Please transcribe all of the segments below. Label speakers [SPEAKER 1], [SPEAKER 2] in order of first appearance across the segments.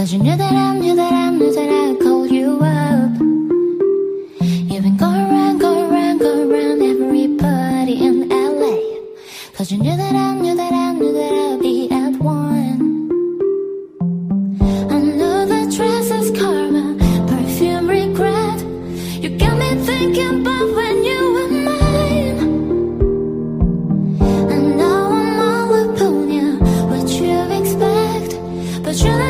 [SPEAKER 1] Cause you knew that I knew that I knew that I'd call you up. You've been going around, going around, going around everybody in LA Cause you knew that I knew that I knew that I'd be at one. I know that dress is karma, perfume regret. You got me thinking about when you were mine. What you expect. But you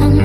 [SPEAKER 1] I'm